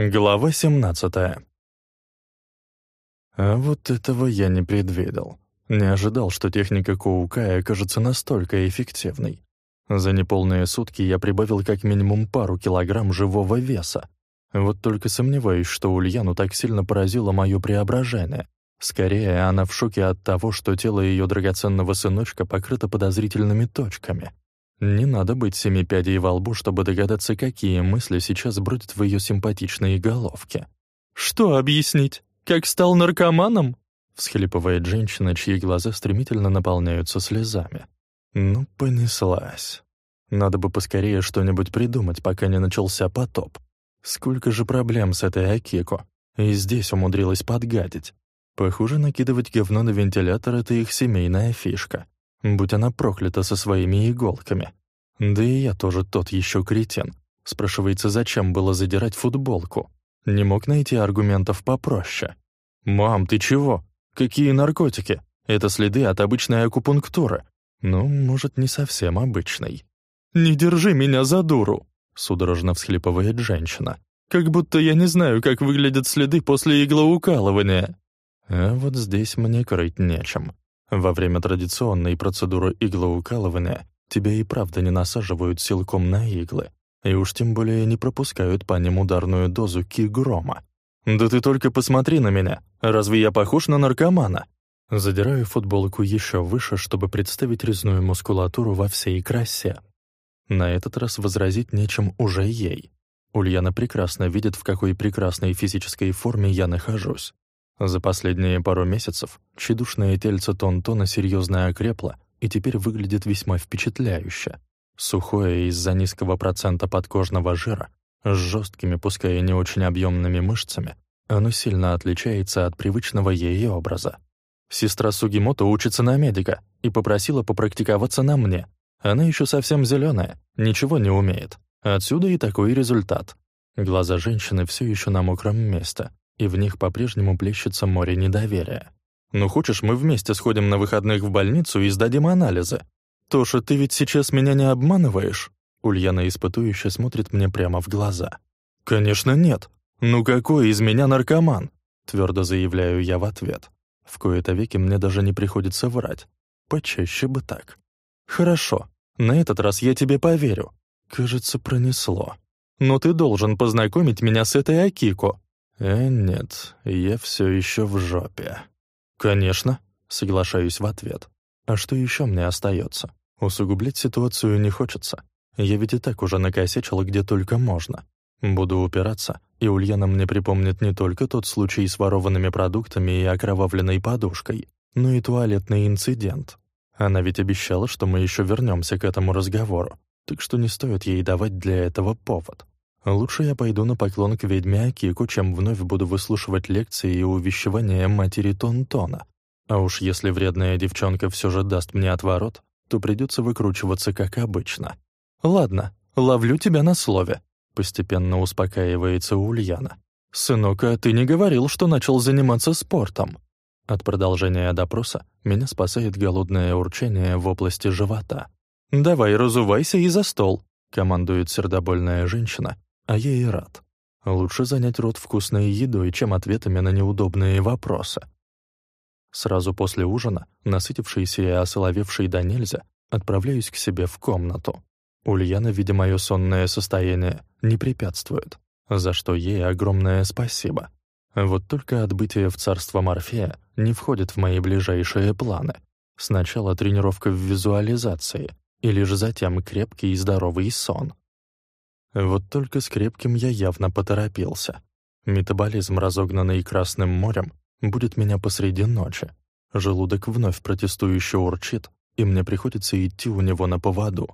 Глава 17 А вот этого я не предвидел. Не ожидал, что техника Коукая окажется настолько эффективной. За неполные сутки я прибавил как минимум пару килограмм живого веса. Вот только сомневаюсь, что Ульяну так сильно поразило мое преображение. Скорее, она в шоке от того, что тело ее драгоценного сыночка покрыто подозрительными точками — не надо быть семи пядей во лбу, чтобы догадаться, какие мысли сейчас бродят в ее симпатичной головке. «Что объяснить? Как стал наркоманом?» — всхлипывает женщина, чьи глаза стремительно наполняются слезами. «Ну, понеслась. Надо бы поскорее что-нибудь придумать, пока не начался потоп. Сколько же проблем с этой Акико. И здесь умудрилась подгадить. Похоже, накидывать говно на вентилятор — это их семейная фишка. Будь она проклята со своими иголками. Да и я тоже тот еще кретин. Спрашивается, зачем было задирать футболку? Не мог найти аргументов попроще. «Мам, ты чего? Какие наркотики? Это следы от обычной акупунктуры. Ну, может, не совсем обычной». «Не держи меня за дуру!» — судорожно всхлипывает женщина. «Как будто я не знаю, как выглядят следы после иглоукалывания». А вот здесь мне крыть нечем. Во время традиционной процедуры иглоукалывания тебя и правда не насаживают силком на иглы, и уж тем более не пропускают по ним ударную дозу кигрома. «Да ты только посмотри на меня! Разве я похож на наркомана?» Задираю футболку еще выше, чтобы представить резную мускулатуру во всей красе. На этот раз возразить нечем уже ей. Ульяна прекрасно видит, в какой прекрасной физической форме я нахожусь. За последние пару месяцев тщедушное тельце Тонтона серьезно окрепло и теперь выглядит весьма впечатляюще. Сухое из-за низкого процента подкожного жира, с жесткими, пускай и не очень объемными мышцами, оно сильно отличается от привычного ей образа. Сестра Сугимото учится на медика и попросила попрактиковаться на мне. Она еще совсем зеленая, ничего не умеет. Отсюда и такой результат. Глаза женщины все еще на мокром месте, и в них по-прежнему плещется море недоверия. «Ну хочешь, мы вместе сходим на выходных в больницу и сдадим анализы? Тоша, ты ведь сейчас меня не обманываешь?» Ульяна испытующе смотрит мне прямо в глаза. «Конечно нет. Ну какой из меня наркоман?» Твердо заявляю я в ответ. В кои-то веки мне даже не приходится врать. Почаще бы так. «Хорошо. На этот раз я тебе поверю. Кажется, пронесло. Но ты должен познакомить меня с этой Акико. «Э, нет, я все еще в жопе». «Конечно», — соглашаюсь в ответ. «А что еще мне остается? Усугублять ситуацию не хочется. Я ведь и так уже накосячил где только можно. Буду упираться, и Ульяна мне припомнит не только тот случай с ворованными продуктами и окровавленной подушкой, но и туалетный инцидент. Она ведь обещала, что мы еще вернемся к этому разговору, так что не стоит ей давать для этого повод. Лучше я пойду на поклон к ведьме Акику, чем вновь буду выслушивать лекции и увещевания матери Тонтона. А уж если вредная девчонка все же даст мне отворот, то придется выкручиваться как обычно. «Ладно, ловлю тебя на слове», — постепенно успокаивается Ульяна. «Сынок, а ты не говорил, что начал заниматься спортом?» От продолжения допроса меня спасает голодное урчание в области живота. «Давай, разувайся и за стол», — командует сердобольная женщина, а я и рад. Лучше занять рот вкусной едой, чем ответами на неудобные вопросы. Сразу после ужина, насытившийся и осоловевший до нельзя, отправляюсь к себе в комнату. Ульяна, видя мое сонное состояние, не препятствует, за что ей огромное спасибо. Вот только отбытие в царство Морфея не входит в мои ближайшие планы. Сначала тренировка в визуализации, и лишь затем крепкий и здоровый сон. Вот только с крепким я явно поторопился. Метаболизм, разогнанный Красным морем, будет меня посреди ночи. Желудок вновь протестующе урчит, и мне приходится идти у него на поводу.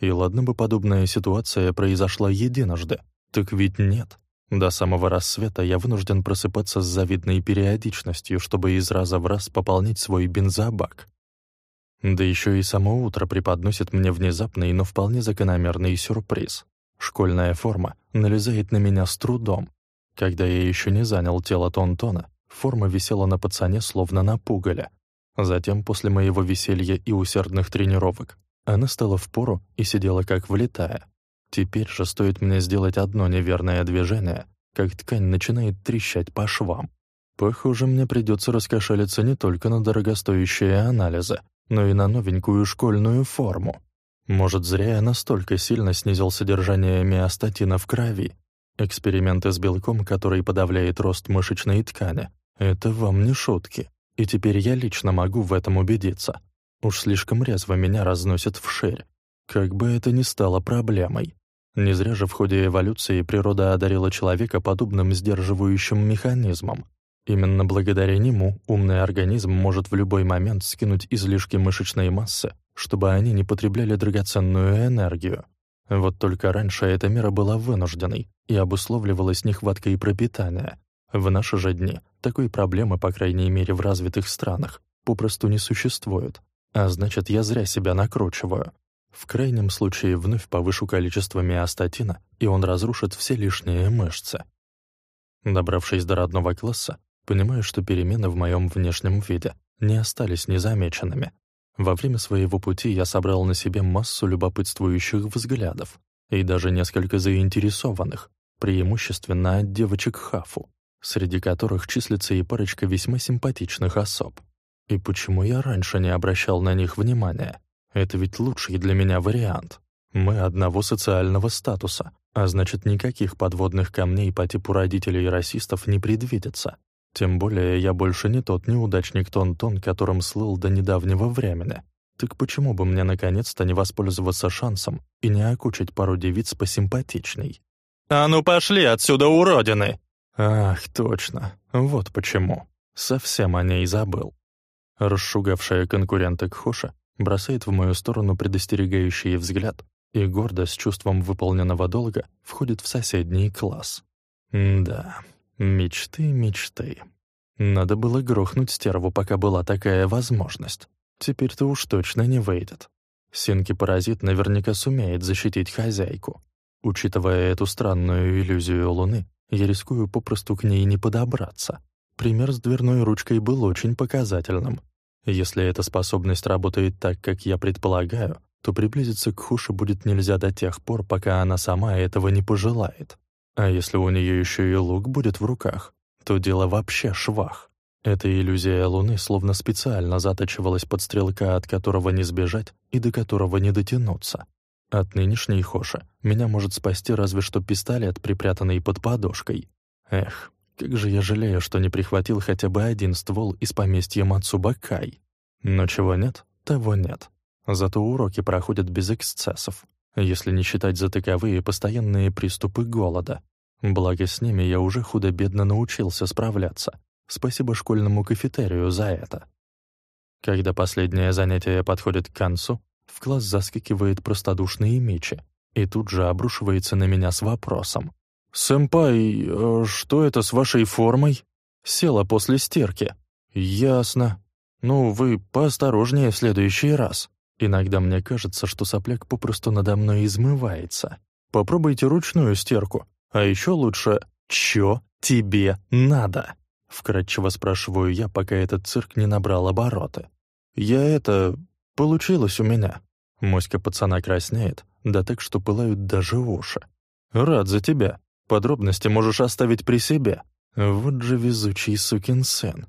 И ладно бы подобная ситуация произошла единожды, так ведь нет. До самого рассвета я вынужден просыпаться с завидной периодичностью, чтобы из раза в раз пополнить свой бензобак. Да еще и само утро преподносит мне внезапный, но вполне закономерный сюрприз. Школьная форма налезает на меня с трудом. Когда я еще не занял тело Тонтона, форма висела на пацане словно на пугале. Затем, после моего веселья и усердных тренировок, она стала в пору и сидела как влетая. Теперь же стоит мне сделать одно неверное движение, как ткань начинает трещать по швам. Похоже, мне придется раскошелиться не только на дорогостоящие анализы, но и на новенькую школьную форму. Может, зря я настолько сильно снизил содержание миостатина в крови. Эксперименты с белком, который подавляет рост мышечной ткани, это вам не шутки. И теперь я лично могу в этом убедиться. Уж слишком резво меня разносит вширь. Как бы это ни стало проблемой. Не зря же в ходе эволюции природа одарила человека подобным сдерживающим механизмом. Именно благодаря нему умный организм может в любой момент скинуть излишки мышечной массы, чтобы они не потребляли драгоценную энергию. Вот только раньше эта мера была вынужденной и обусловливалась нехваткой пропитания. В наши же дни такой проблемы, по крайней мере в развитых странах, попросту не существует. А значит, я зря себя накручиваю. В крайнем случае вновь повышу количество миостатина, и он разрушит все лишние мышцы. Добравшись до родного класса, понимаю, что перемены в моем внешнем виде не остались незамеченными. Во время своего пути я собрал на себе массу любопытствующих взглядов и даже несколько заинтересованных, преимущественно от девочек Хафу, среди которых числится и парочка весьма симпатичных особ. И почему я раньше не обращал на них внимания? Это ведь лучший для меня вариант. Мы одного социального статуса, а значит, никаких подводных камней по типу родителей и расистов не предвидится. Тем более я больше не тот неудачник Тон-Тон, которым слыл до недавнего времени. Так почему бы мне наконец-то не воспользоваться шансом и не окучить пару девиц посимпатичней? «А ну пошли отсюда, уродины!» Ах, точно. Вот почему. Совсем о ней забыл. Расшугавшая конкурента Кхоша бросает в мою сторону предостерегающий взгляд и гордо с чувством выполненного долга входит в соседний класс. М да, мечты, мечты. Надо было грохнуть стерву, пока была такая возможность. Теперь-то уж точно не выйдет. Синки-паразит наверняка сумеет защитить хозяйку. Учитывая эту странную иллюзию Луны, я рискую попросту к ней не подобраться. Пример с дверной ручкой был очень показательным. Если эта способность работает так, как я предполагаю, то приблизиться к Хуше будет нельзя до тех пор, пока она сама этого не пожелает. А если у нее еще и лук будет в руках, то дело вообще швах. Эта иллюзия Луны словно специально затачивалась под стрелка, от которого не сбежать и до которого не дотянуться. От нынешней Хоши меня может спасти разве что пистолет, припрятанный под подошкой. Эх, как же я жалею, что не прихватил хотя бы один ствол из поместья Мацубакай. Но чего нет, того нет. Зато уроки проходят без эксцессов, если не считать за таковые постоянные приступы голода. Благо с ними я уже худо-бедно научился справляться. Спасибо школьному кафетерию за это. Когда последнее занятие подходит к концу, в класс заскакивает простодушный Мичи и тут же обрушивается на меня с вопросом. «Сэмпай, э, что это с вашей формой?» «Села после стирки». «Ясно. Ну, вы поосторожнее в следующий раз. Иногда мне кажется, что сопляк попросту надо мной измывается. Попробуйте ручную стирку. А еще лучше «Чё тебе надо?» Вкратчиво спрашиваю я, пока этот цирк не набрал обороты. «Я это... получилось у меня». Моська пацана краснеет, да так, что пылают даже уши. «Рад за тебя. Подробности можешь оставить при себе. Вот же везучий сукин сын.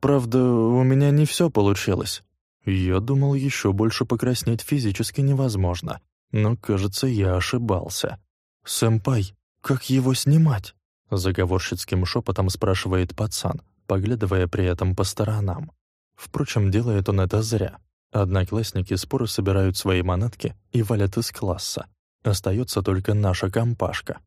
Правда, у меня не все получилось. Я думал, еще больше покраснеть физически невозможно, но, кажется, я ошибался. «Сэмпай, как его снимать?» Заговорщицким шепотом спрашивает пацан, поглядывая при этом по сторонам. Впрочем, делает он это зря. Одноклассники споры собирают свои манатки и валят из класса. Остается только наша компашка.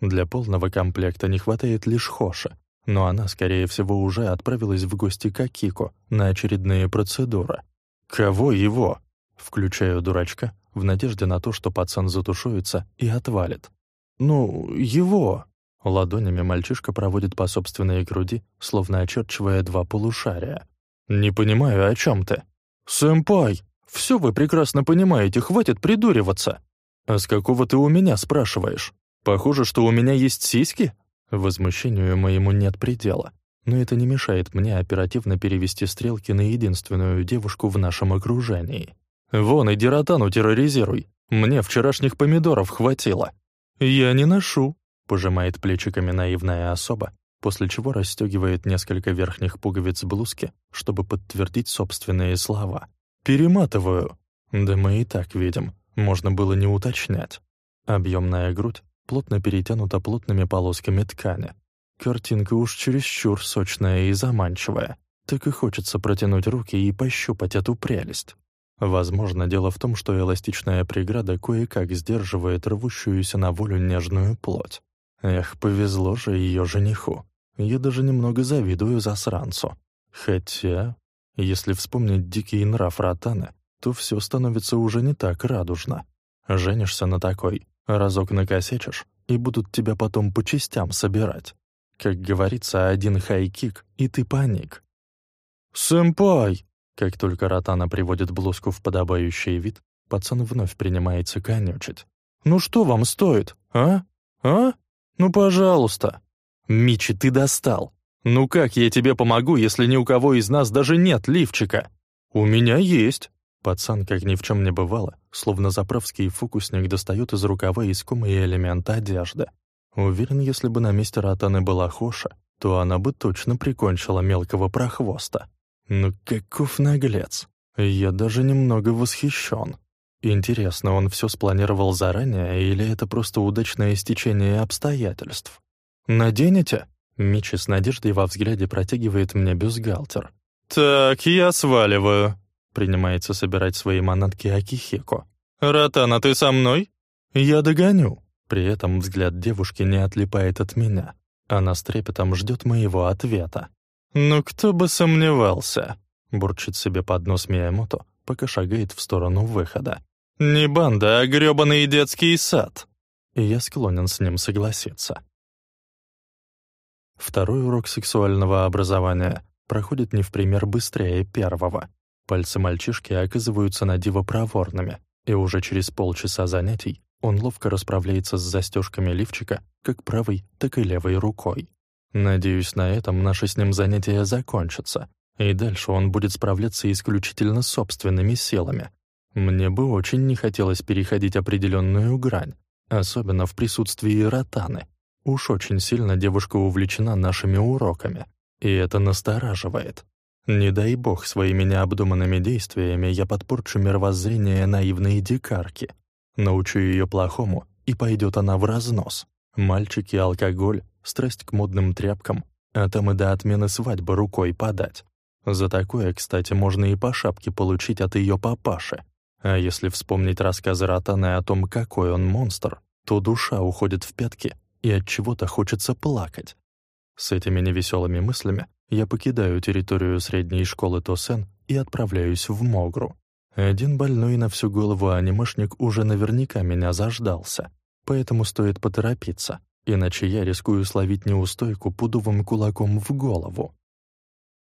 Для полного комплекта не хватает лишь Хоши, но она, скорее всего, уже отправилась в гости к Акико на очередные процедуры. «Кого его?» Включаю дурачка в надежде на то, что пацан затушуется и отвалит. «Ну, его!» Ладонями мальчишка проводит по собственной груди, словно очерчивая два полушария. «Не понимаю, о чем ты?» «Сэмпай, все вы прекрасно понимаете, хватит придуриваться!» «А с какого ты у меня спрашиваешь?» Похоже, что у меня есть сиськи? Возмущению моему нет предела. Но это не мешает мне оперативно перевести стрелки на единственную девушку в нашем окружении. «Вон, иди ротану терроризируй. Мне вчерашних помидоров хватило». «Я не ношу». Пожимает плечиками наивная особа, после чего расстегивает несколько верхних пуговиц блузки, чтобы подтвердить собственные слова. «Перематываю!» Да мы и так видим, можно было не уточнять. Объемная грудь плотно перетянута плотными полосками ткани. Картинка уж чересчур сочная и заманчивая. Так и хочется протянуть руки и пощупать эту прелесть. Возможно, дело в том, что эластичная преграда кое-как сдерживает рвущуюся на волю нежную плоть. Эх, повезло же ее жениху. Я даже немного завидую засранцу. Хотя, если вспомнить дикий нрав Ротаны, то все становится уже не так радужно. Женишься на такой, разок накосячишь, и будут тебя потом по частям собирать. Как говорится, один хай-кик, и ты паник. «Сэмпай!» Как только Ротана приводит блузку в подобающий вид, пацан вновь принимается конючить. «Ну что вам стоит, а? А? Ну, пожалуйста!» «Мичи, ты достал! Ну как я тебе помогу, если ни у кого из нас даже нет лифчика?» «У меня есть!» Пацан, как ни в чем не бывало, словно заправский фокусник достает из рукава искомые элементы одежды. Уверен, если бы на месте Ротаны была Хоша, то она бы точно прикончила мелкого прохвоста. Ну каков наглец! Я даже немного восхищен. Интересно, он все спланировал заранее, или это просто удачное стечение обстоятельств? «Наденете?» Мичи с надеждой во взгляде протягивает мне бюстгальтер. «Так, я сваливаю», — принимается собирать свои манатки Акихеко. «Ротана, ты со мной?» «Я догоню». При этом взгляд девушки не отлипает от меня. Она с трепетом ждет моего ответа. «Ну кто бы сомневался», — бурчит себе под нос Миямото, пока шагает в сторону выхода. «Не банда, а грёбаный детский сад». И я склонен с ним согласиться. Второй урок сексуального образования проходит не в пример быстрее первого. Пальцы мальчишки оказываются на диво проворными, и уже через полчаса занятий он ловко расправляется с застежками лифчика как правой, так и левой рукой. Надеюсь, на этом наше с ним занятие закончится, и дальше он будет справляться исключительно собственными силами. Мне бы очень не хотелось переходить определенную грань, особенно в присутствии ротаны. Уж очень сильно девушка увлечена нашими уроками, и это настораживает. Не дай бог своими необдуманными действиями я подпорчу мировоззрение наивной дикарки. Научу ее плохому, и пойдет она в разнос. Мальчики, алкоголь, страсть к модным тряпкам, а там и до отмены свадьбы рукой подать. За такое, кстати, можно и по шапке получить от ее папаши. А если вспомнить рассказы Ротаны о том, какой он монстр, то душа уходит в пятки, и от чего-то хочется плакать. С этими невеселыми мыслями я покидаю территорию средней школы Тосен и отправляюсь в Могру. Один больной на всю голову анимешник уже наверняка меня заждался, поэтому стоит поторопиться, иначе я рискую словить неустойку пудовым кулаком в голову.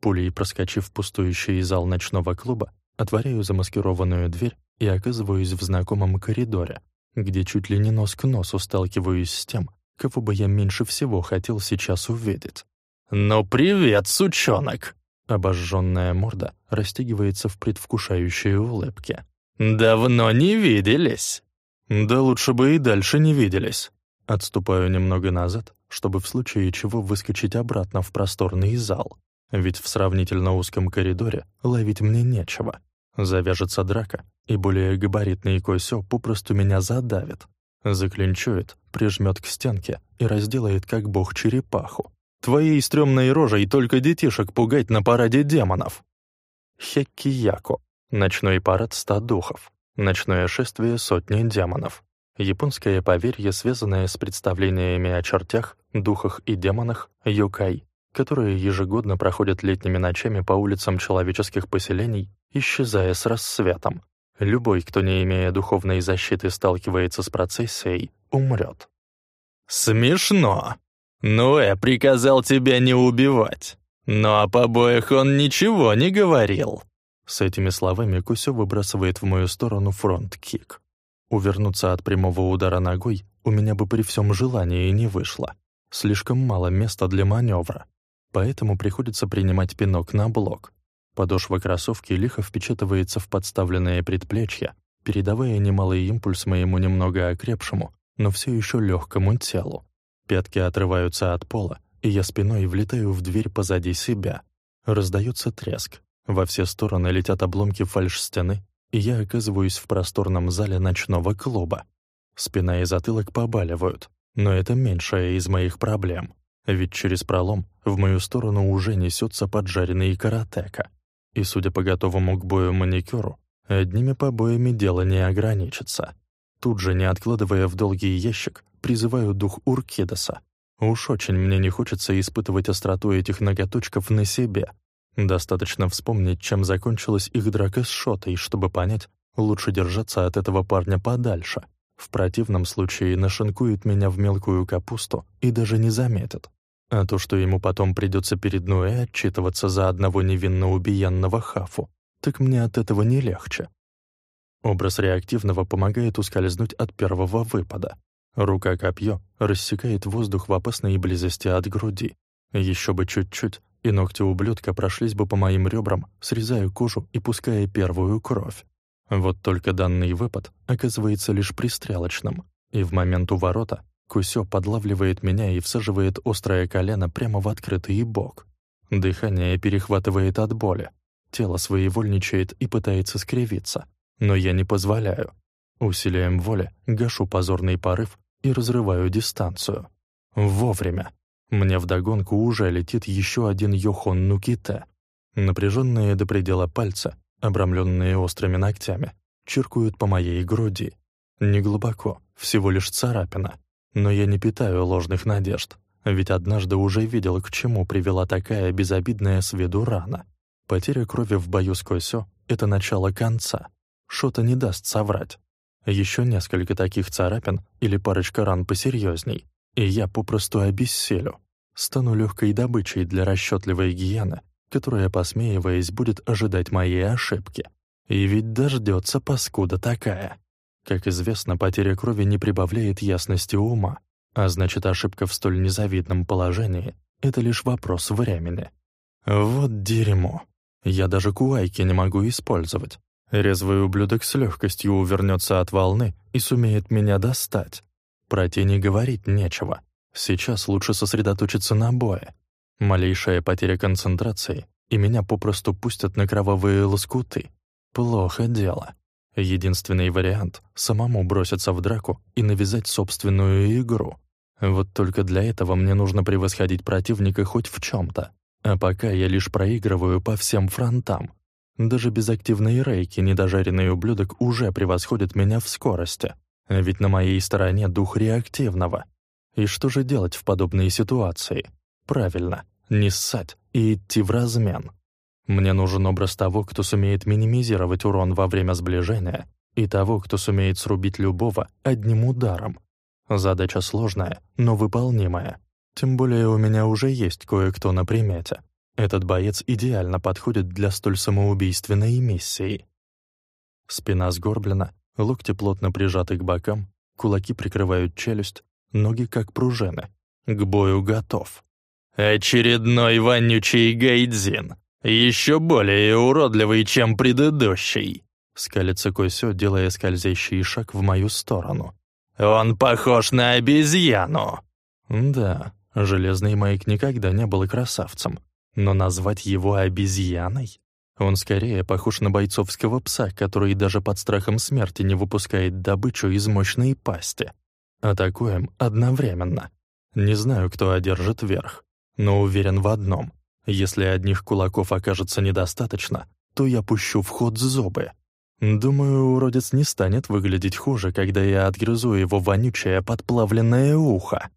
Пулей проскочив пустующий зал ночного клуба, отворяю замаскированную дверь и оказываюсь в знакомом коридоре, где чуть ли не нос к носу сталкиваюсь с тем, кого бы я меньше всего хотел сейчас увидеть. «Ну привет, сучонок!» Обожженная морда растягивается в предвкушающей улыбке. «Давно не виделись!» «Да лучше бы и дальше не виделись!» Отступаю немного назад, чтобы в случае чего выскочить обратно в просторный зал. Ведь в сравнительно узком коридоре ловить мне нечего. Завяжется драка, и более габаритный Косё попросту меня задавит. Заклинчует, прижмет к стенке и разделает как бог черепаху. Твоей стрёмной рожей только детишек пугать на параде демонов. Хеккияко. Ночной парад ста духов. Ночное шествие сотни демонов. Японское поверье, связанное с представлениями о чертях, духах и демонах, юкай, которые ежегодно проходят летними ночами по улицам человеческих поселений, исчезая с рассветом. Любой, кто, не имея духовной защиты, сталкивается с процессией, умрет. «Смешно. Ноэ приказал тебя не убивать. Но о побоях он ничего не говорил». С этими словами Кусё выбрасывает в мою сторону фронт-кик. Увернуться от прямого удара ногой у меня бы при всем желании не вышло. Слишком мало места для маневра. Поэтому приходится принимать пинок на блок. Подошва кроссовки лихо впечатывается в подставленные предплечья, передавая немалый импульс моему немного окрепшему, но все еще легкому телу. Пятки отрываются от пола, и я спиной влетаю в дверь позади себя. Раздается треск. Во все стороны летят обломки фальш-стены, и я оказываюсь в просторном зале ночного клуба. Спина и затылок побаливают, но это меньшая из моих проблем. Ведь через пролом в мою сторону уже несется поджаренный каратека. И, судя по готовому к бою маникюру, одними побоями дело не ограничится. Тут же, не откладывая в долгий ящик, призываю дух Уркидоса. Уж очень мне не хочется испытывать остроту этих ноготочков на себе. Достаточно вспомнить, чем закончилась их драка с Шотой, чтобы понять, лучше держаться от этого парня подальше. В противном случае нашинкует меня в мелкую капусту и даже не заметит. А то, что ему потом придется перед Ноэ отчитываться за одного невинно убиенного хафу, так мне от этого не легче. Образ реактивного помогает ускользнуть от первого выпада. Рука-копье рассекает воздух в опасной близости от груди. Еще бы чуть-чуть, и ногти ублюдка прошлись бы по моим ребрам, срезая кожу и пуская первую кровь. Вот только данный выпад оказывается лишь пристрелочным, и в момент уворота Кусё подлавливает меня и всаживает острое колено прямо в открытый бок. Дыхание перехватывает от боли. Тело своевольничает и пытается скривиться, но я не позволяю. Усилием воли гашу позорный порыв и разрываю дистанцию. Вовремя. Мне вдогонку уже летит еще один Йохон Нуките. Напряженные до предела пальца, обрамленные острыми ногтями, чиркают по моей груди. Не глубоко, всего лишь царапина. Но я не питаю ложных надежд, ведь однажды уже видел, к чему привела такая безобидная с виду рана. Потеря крови в бою с Косё — это начало конца. Что-то не даст соврать. Еще несколько таких царапин или парочка ран посерьезней, и я попросту обесселю. Стану легкой добычей для расчетливой гиены, которая, посмеиваясь, будет ожидать моей ошибки. И ведь дождется паскуда такая. Как известно, потеря крови не прибавляет ясности ума, а значит, ошибка в столь незавидном положении — это лишь вопрос времени. Вот дерьмо. Я даже куайки не могу использовать. Резвый ублюдок с легкостью увернется от волны и сумеет меня достать. Про тени говорить нечего. Сейчас лучше сосредоточиться на бое. Малейшая потеря концентрации, и меня попросту пустят на кровавые лоскуты. Плохо дело. Единственный вариант — самому броситься в драку и навязать собственную игру. Вот только для этого мне нужно превосходить противника хоть в чем то А пока я лишь проигрываю по всем фронтам. Даже без активной рейки недожаренный ублюдок уже превосходит меня в скорости. Ведь на моей стороне дух реактивного. И что же делать в подобной ситуации? Правильно, не ссать и идти в размен. Мне нужен образ того, кто сумеет минимизировать урон во время сближения, и того, кто сумеет срубить любого одним ударом. Задача сложная, но выполнимая. Тем более у меня уже есть кое-кто на примете. Этот боец идеально подходит для столь самоубийственной миссии. Спина сгорблена, локти плотно прижаты к бокам, кулаки прикрывают челюсть, ноги как пружины. К бою готов. «Очередной вонючий гайдзин!» «Еще более уродливый, чем предыдущий», — скалится Косё, делая скользящий шаг в мою сторону. «Он похож на обезьяну». Да, Железный Майк никогда не был красавцем, но назвать его обезьяной? Он скорее похож на бойцовского пса, который даже под страхом смерти не выпускает добычу из мощной пасти. Атакуем одновременно. Не знаю, кто одержит верх, но уверен в одном. Если одних кулаков окажется недостаточно, то я пущу в ход зубы. Думаю, уродец не станет выглядеть хуже, когда я отгрызу его вонючее подплавленное ухо.